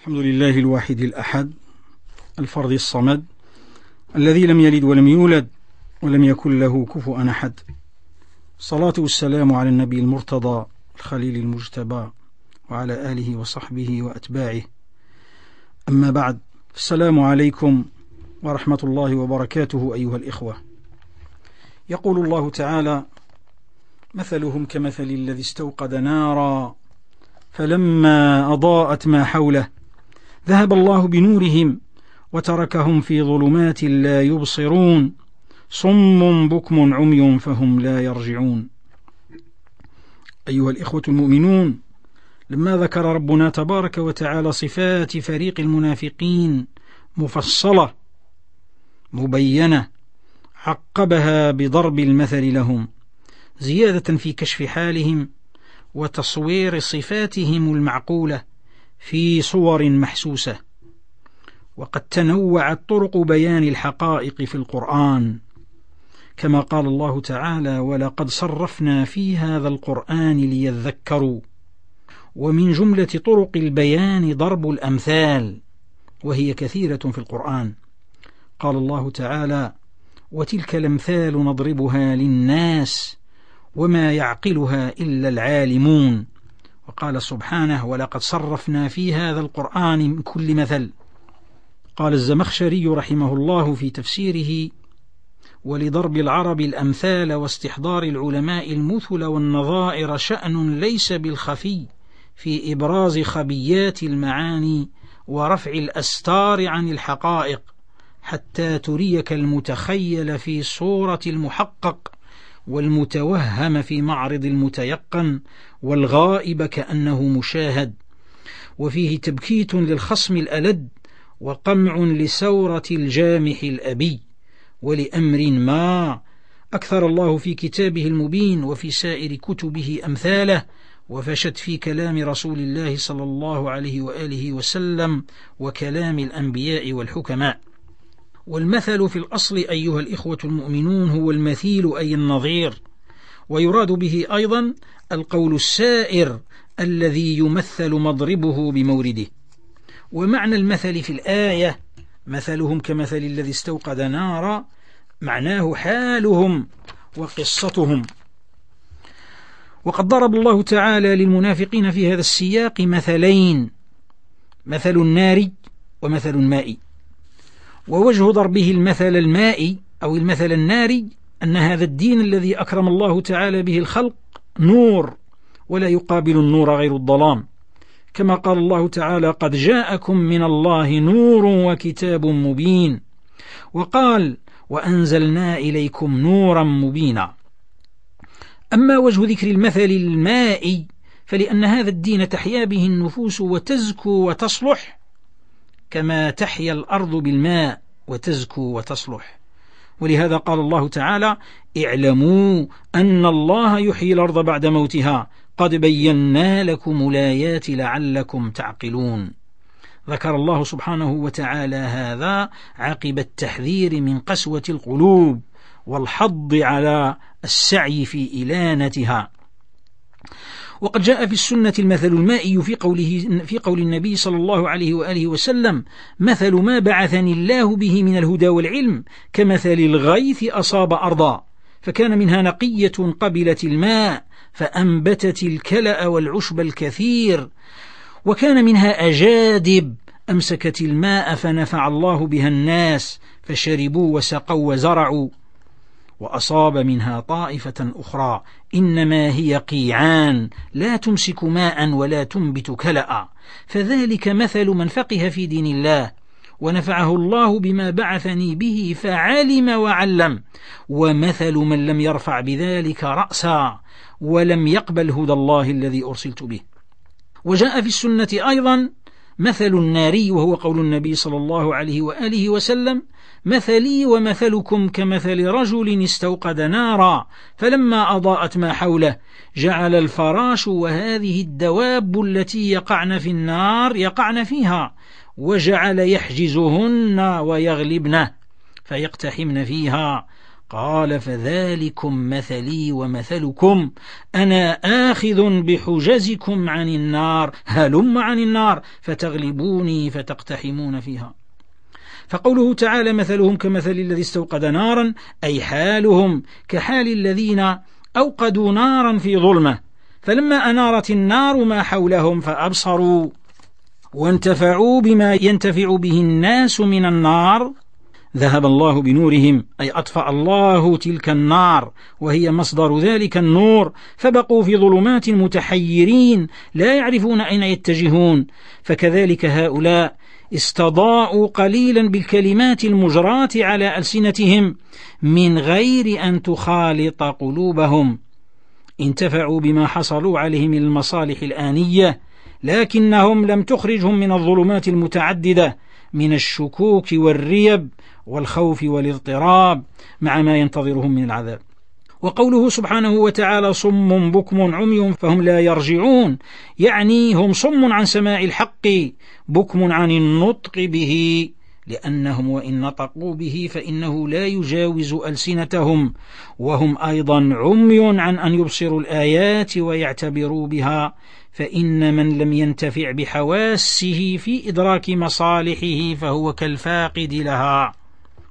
الحمد لله الواحد الأحد الفرد الصمد الذي لم يلد ولم يولد ولم يكن له كفوا أحد. الصلاة والسلام على النبي المرتضى الخليل المجتبى وعلى آله وصحبه وأتباعه. أما بعد السلام عليكم ورحمة الله وبركاته أيها الإخوة. يقول الله تعالى مثلهم كمثل الذي استوقد نارا فلما أضاءت ما حوله ذهب الله بنورهم وتركهم في ظلمات لا يبصرون. صم بكم عمي فهم لا يرجعون. أيها الإخوة المؤمنون لما ذكر ربنا تبارك وتعالى صفات فريق المنافقين مفصلة مبينة عقبها بضرب المثل لهم زيادة في كشف حالهم وتصوير صفاتهم المعقولة في صور محسوسة. وقد تنوعت طرق بيان الحقائق في القرآن. كما قال الله تعالى ولقد صرفنا في هذا القرآن ليذكروا. ومن جملة طرق البيان ضرب الأمثال وهي كثيرة في القرآن. قال الله تعالى وتلك الأمثال نضربها للناس وما يعقلها إلا العالمون. وقال سبحانه ولقد صرفنا في هذا القرآن من كل مثل. قال الزمخشري رحمه الله في تفسيره ولضرب العرب الأمثال واستحضار العلماء المثل والنظائر شأن ليس بالخفي في إبراز خبيات المعاني ورفع الأستار عن الحقائق حتى تريك المتخيل في صورة المحقق والمتوهم في معرض المتيقن والغائب كأنه مشاهد وفيه تبكيت للخصم الألد وقمع لسورة الجامح الأبي ولأمر ما أكثر الله في كتابه المبين وفي سائر كتبه أمثاله وفشت في كلام رسول الله صلى الله عليه وآله وسلم وكلام الأنبياء والحكماء. والمثل في الأصل أيها الإخوة المؤمنون هو المثيل أي النظير ويراد به أيضا القول السائر الذي يمثل مضربه بمورده. ومعنى المثل في الآية مثلهم كمثل الذي استوقد نارا معناه حالهم وقصتهم. وقد ضرب الله تعالى للمنافقين في هذا السياق مثلين مثل النار ومثل الماء ووجه ضربه المثل المائي أو المثل الناري أن هذا الدين الذي أكرم الله تعالى به الخلق نور ولا يقابل النور غير الظلام. كما قال الله تعالى قد جاءكم من الله نور وكتاب مبين وقال وأنزلنا إليكم نورا مبينا أما وجه ذكر المثل المائي فلأن هذا الدين تحيا به النفوس وتزكو وتصلح كما تحيا الأرض بالماء وتزكو وتصلح. ولهذا قال الله تعالى اعلموا أن الله يحيي الأرض بعد موتها. قد بينا لكم الآيات لعلكم تعقلون. ذكر الله سبحانه وتعالى هذا عقب التحذير من قسوة القلوب والحض على السعي في إلانتها. وقد جاء في السنة المثل المائي في قوله في قول النبي صلى الله عليه وآله وسلم مثل ما بعثني الله به من الهدى والعلم كمثل الغيث أصاب أرضا فكان منها نقية قبلت الماء فأنبتت الكلأ والعشب الكثير وكان منها أجادب أمسكت الماء فنفع الله بها الناس فشربوا وسقوا وزرعوا. وأصاب منها طائفة أخرى إنما هي قيعان لا تمسك ماء ولا تنبت كلأ. فذلك مثل من فقه في دين الله. ونفعه الله بما بعثني به فعلم وعلم. ومثل من لم يرفع بذلك رأسا ولم يقبل هدى الله الذي أرسلت به. وجاء في السنة أيضا مثل الناري وهو قول النبي صلى الله عليه وآله وسلم مثلي ومثلكم كمثل رجل استوقد نارا فلما أضاءت ما حوله جعل الفراش وهذه الدواب التي يقعن في النار يقعن فيها وجعل يحجزهن ويغلبنه فيقتحمن فيها. قال فذلكم مثلي ومثلكم أنا آخذ بحجزكم عن النار هلم عن النار فتغلبوني فتقتحمون فيها. فقوله تعالى مثلهم كمثل الذي استوقد نارا أي حالهم كحال الذين أوقدوا نارا في ظلمة. فلما أنارت النار ما حولهم فأبصروا. وانتفعوا بما ينتفع به الناس من النار. ذهب الله بنورهم أي أطفأ الله تلك النار وهي مصدر ذلك النور. فبقوا في ظلمات متحيرين لا يعرفون أين يتجهون. فكذلك هؤلاء استضاءوا قليلا بالكلمات المجراة على ألسنتهم من غير أن تخالط قلوبهم. انتفعوا بما حصلوا عليه من المصالح الآنية لكنهم لم تخرجهم من الظلمات المتعددة من الشكوك والريب والخوف والاضطراب مع ما ينتظرهم من العذاب. وقوله سبحانه وتعالى صم بكم عمي فهم لا يرجعون. يعني هم صم عن سماع الحق بكم عن النطق به لأنهم وإن نطقوا به فإنه لا يجاوز ألسنتهم. وهم أيضا عمي عن أن يبصروا الآيات ويعتبروا بها فإن من لم ينتفع بحواسه في إدراك مصالحه فهو كالفاقد لها.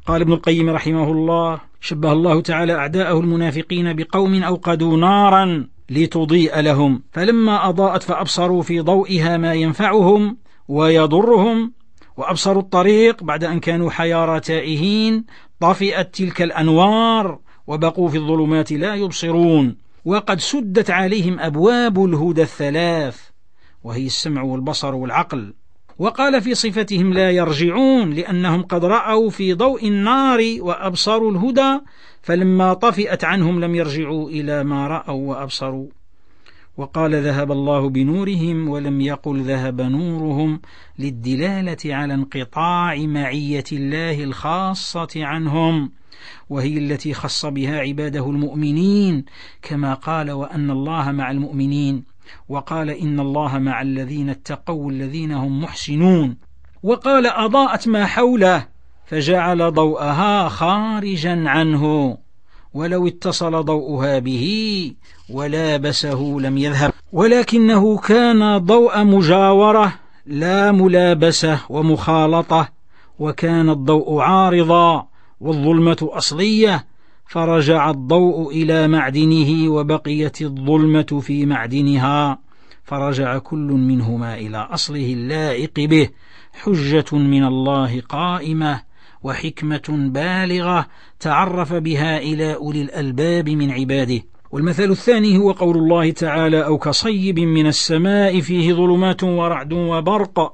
قال ابن القيم رحمه الله شبه الله تعالى أعداءه المنافقين بقوم أوقدوا نارا لتضيء لهم فلما أضاءت فأبصروا في ضوئها ما ينفعهم ويضرهم وأبصروا الطريق بعد أن كانوا حيارى تائهين طفئت تلك الأنوار وبقوا في الظلمات لا يبصرون وقد سدت عليهم أبواب الهدى الثلاث وهي السمع والبصر والعقل. وقال في صفتهم لا يرجعون لأنهم قد رأوا في ضوء النار وأبصروا الهدى فلما طفئت عنهم لم يرجعوا إلى ما رأوا وأبصروا. وقال ذهب الله بنورهم ولم يقل ذهب نورهم للدلالة على انقطاع معية الله الخاصة عنهم وهي التي خص بها عباده المؤمنين كما قال وأن الله مع المؤمنين. وقال إن الله مع الذين اتقوا الذين هم محسنون. وقال أضاءت ما حوله فجعل ضوءها خارجا عنه. ولو اتصل ضوءها به ولابسه لم يذهب. ولكنه كان ضوء مجاورة لا ملابسة ومخالطة وكان الضوء عارضا والظلمة أصلية فرجع الضوء إلى معدنه وبقيت الظلمة في معدنها فرجع كل منهما إلى أصله اللائق به حجة من الله قائمة وحكمة بالغة تعرف بها إلى أولي الألباب من عباده. والمثل الثاني هو قول الله تعالى أو كصيب من السماء فيه ظلمات ورعد وبرق.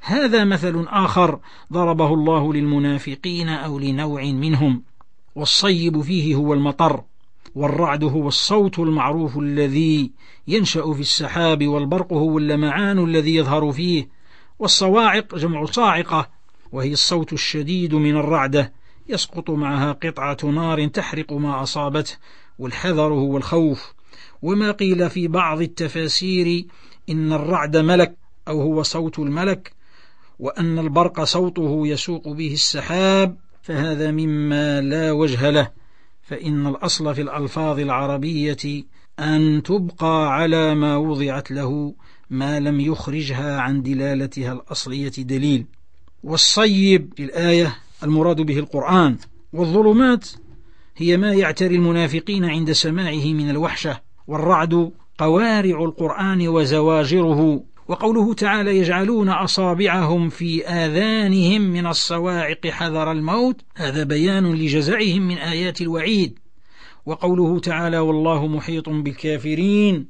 هذا مثل آخر ضربه الله للمنافقين أو لنوع منهم. والصيب فيه هو المطر والرعد هو الصوت المعروف الذي ينشأ في السحاب والبرق هو اللمعان الذي يظهر فيه. والصواعق جمع صاعقة وهي الصوت الشديد من الرعدة يسقط معها قطعة نار تحرق ما أصابته والحذر هو الخوف. وما قيل في بعض التفاسير إن الرعد ملك أو هو صوت الملك وأن البرق صوته يسوق به السحاب فهذا مما لا وجه له. فإن الأصل في الألفاظ العربية أن تبقى على ما وضعت له ما لم يخرجها عن دلالتها الأصلية دليل. والصيب في الآية المراد به القرآن. والظلمات هي ما يعتري المنافقين عند سماعه من الوحشة. والرعد قوارع القرآن وزواجره. وقوله تعالى يجعلون أصابعهم في آذانهم من الصواعق حذر الموت هذا بيان لجزعهم من آيات الوعيد. وقوله تعالى والله محيط بالكافرين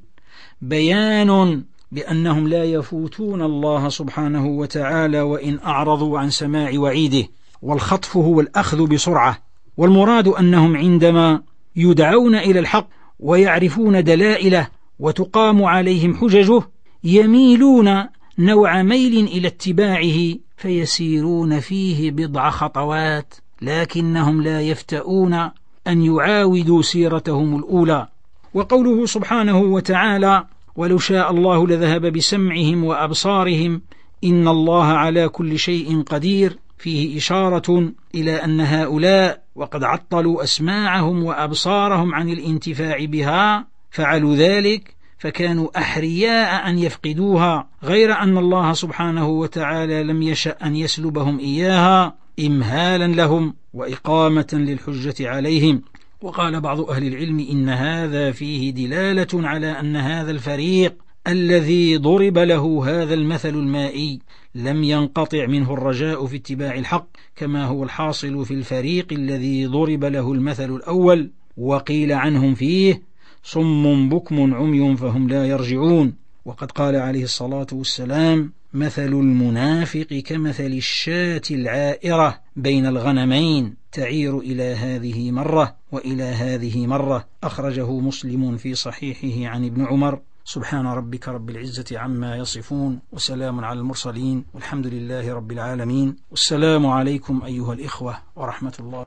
بيان بأنهم لا يفوتون الله سبحانه وتعالى وإن أعرضوا عن سماع وعيده. والخطف هو الأخذ بسرعة والمراد أنهم عندما يدعون إلى الحق ويعرفون دلائله وتقام عليهم حججه يميلون نوع ميل إلى اتباعه فيسيرون فيه بضع خطوات لكنهم لا يفتؤون أن يعاودوا سيرتهم الأولى. وقوله سبحانه وتعالى ولو شاء الله لذهب بسمعهم وأبصارهم إن الله على كل شيء قدير فيه إشارة إلى أن هؤلاء وقد عطلوا أسماعهم وأبصارهم عن الانتفاع بها فعلوا ذلك فكانوا أحرياء أن يفقدوها غير أن الله سبحانه وتعالى لم يشأ أن يسلبهم إياها إمهالا لهم وإقامة للحجة عليهم. وقال بعض أهل العلم إن هذا فيه دلالة على أن هذا الفريق الذي ضرب له هذا المثل المائي لم ينقطع منه الرجاء في اتباع الحق كما هو الحاصل في الفريق الذي ضرب له المثل الأول وقيل عنهم فيه صم بكم عمي فهم لا يرجعون. وقد قال عليه الصلاة والسلام مثل المنافق كمثل الشاة العائرة بين الغنمين تعير إلى هذه مرة وإلى هذه مرة. أخرجه مسلم في صحيحه عن ابن عمر. سبحان ربك رب العزة عما يصفون وسلام على المرسلين والحمد لله رب العالمين. والسلام عليكم أيها الإخوة ورحمة الله.